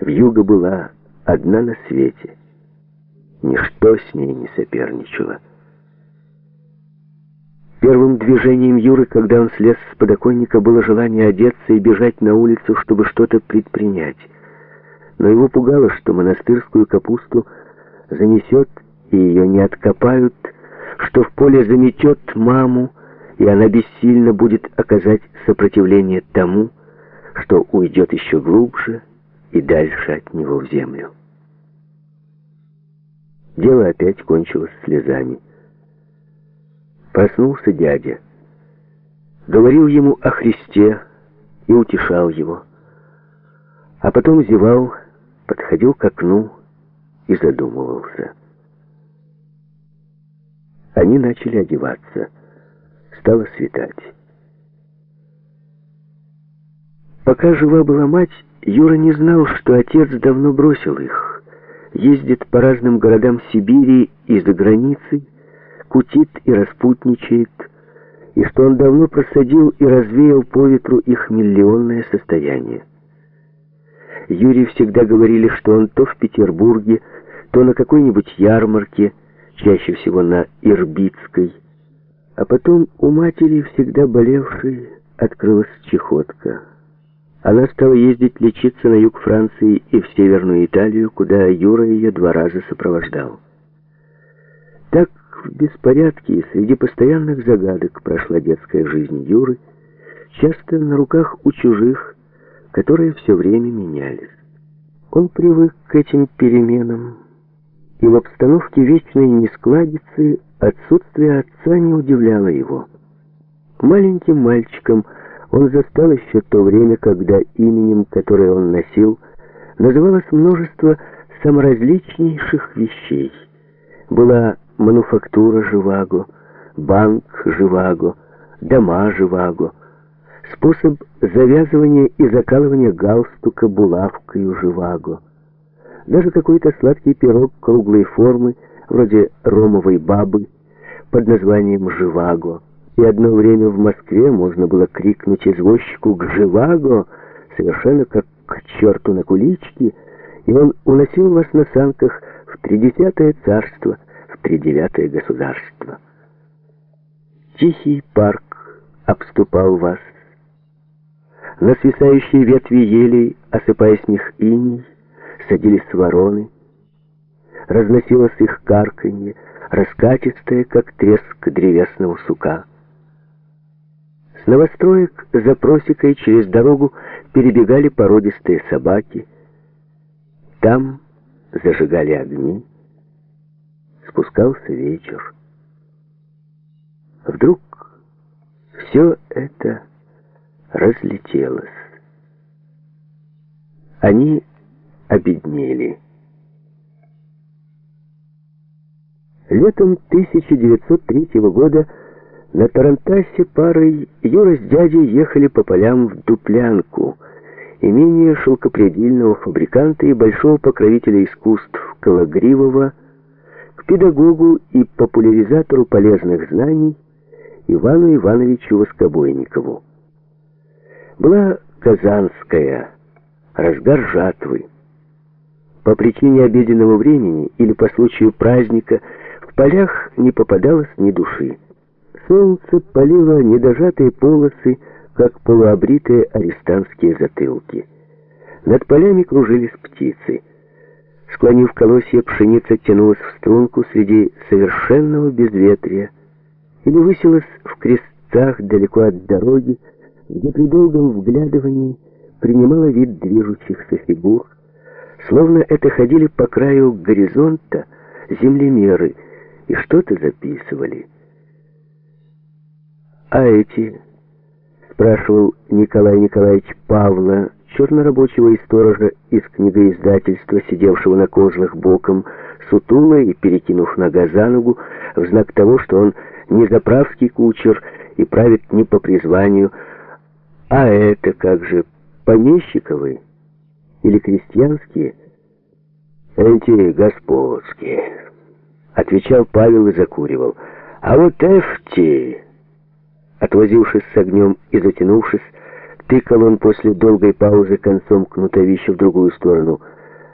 Вьюга была одна на свете. Ничто с ней не соперничало. Первым движением Юры, когда он слез с подоконника, было желание одеться и бежать на улицу, чтобы что-то предпринять. Но его пугало, что монастырскую капусту занесет и ее не откопают, что в поле заметет маму, и она бессильно будет оказать сопротивление тому, что уйдет еще глубже и дальше от него в землю. Дело опять кончилось слезами. Проснулся дядя, говорил ему о Христе и утешал его, а потом зевал, подходил к окну и задумывался. Они начали одеваться. Стало светать. Пока жива была мать, Юра не знал, что отец давно бросил их. Ездит по разным городам Сибири и за границей, кутит и распутничает, и что он давно просадил и развеял по ветру их миллионное состояние. Юрий всегда говорили, что он то в Петербурге, то на какой-нибудь ярмарке, чаще всего на Ирбитской. А потом у матери, всегда болевшей, открылась чехотка. Она стала ездить лечиться на юг Франции и в Северную Италию, куда Юра ее два раза сопровождал. Так в беспорядке и среди постоянных загадок прошла детская жизнь Юры, часто на руках у чужих, которые все время менялись. Он привык к этим переменам, и в обстановке вечной нескладицы отсутствие отца не удивляло его. Маленьким мальчиком он застал еще то время, когда именем, которое он носил, называлось множество саморазличнейших вещей. Была мануфактура Живаго, банк Живаго, дома Живаго, способ завязывания и закалывания галстука булавкой Живаго, даже какой-то сладкий пирог круглой формы, вроде ромовой бабы, под названием «Живаго». И одно время в Москве можно было крикнуть извозчику к «Живаго», совершенно как к черту на куличке, и он уносил вас на санках в тридесятое царство, в тридевятое государство. Тихий парк обступал вас. На свисающие ветви елей, осыпая с них иней, садились вороны, разносилось их карканье, раскатистое, как треск древесного сука. Новостроек за просекой через дорогу перебегали породистые собаки. Там зажигали огни. Спускался вечер. Вдруг все это разлетелось. Они обеднели. Летом 1903 года на Тарантасе парой Юра с дядей ехали по полям в Дуплянку, имение шелкопредельного фабриканта и большого покровителя искусств Калагривого, к педагогу и популяризатору полезных знаний Ивану Ивановичу Воскобойникову. Была Казанская, разгар жатвы. По причине обеденного времени или по случаю праздника в полях не попадалось ни души. Солнце палило недожатые полосы, как полуобритые арестантские затылки. Над полями кружились птицы. Склонив колосья, пшеница тянулась в струнку среди совершенного безветрия или высилась в крестцах далеко от дороги, где при долгом вглядывании принимала вид движущихся фигур, словно это ходили по краю горизонта землемеры и что-то записывали. «А эти?» — спрашивал Николай Николаевич Павла, чернорабочего и сторожа из книгоиздательства, сидевшего на козлах боком, сутуло и перекинув нога за ногу, в знак того, что он не заправский кучер и правит не по призванию, а это как же помещиковые или крестьянские? Эти господские, отвечал Павел и закуривал. А вот эфти, отвозившись с огнем и затянувшись, Тыкал он после долгой паузы концом кнутовища в другую сторону.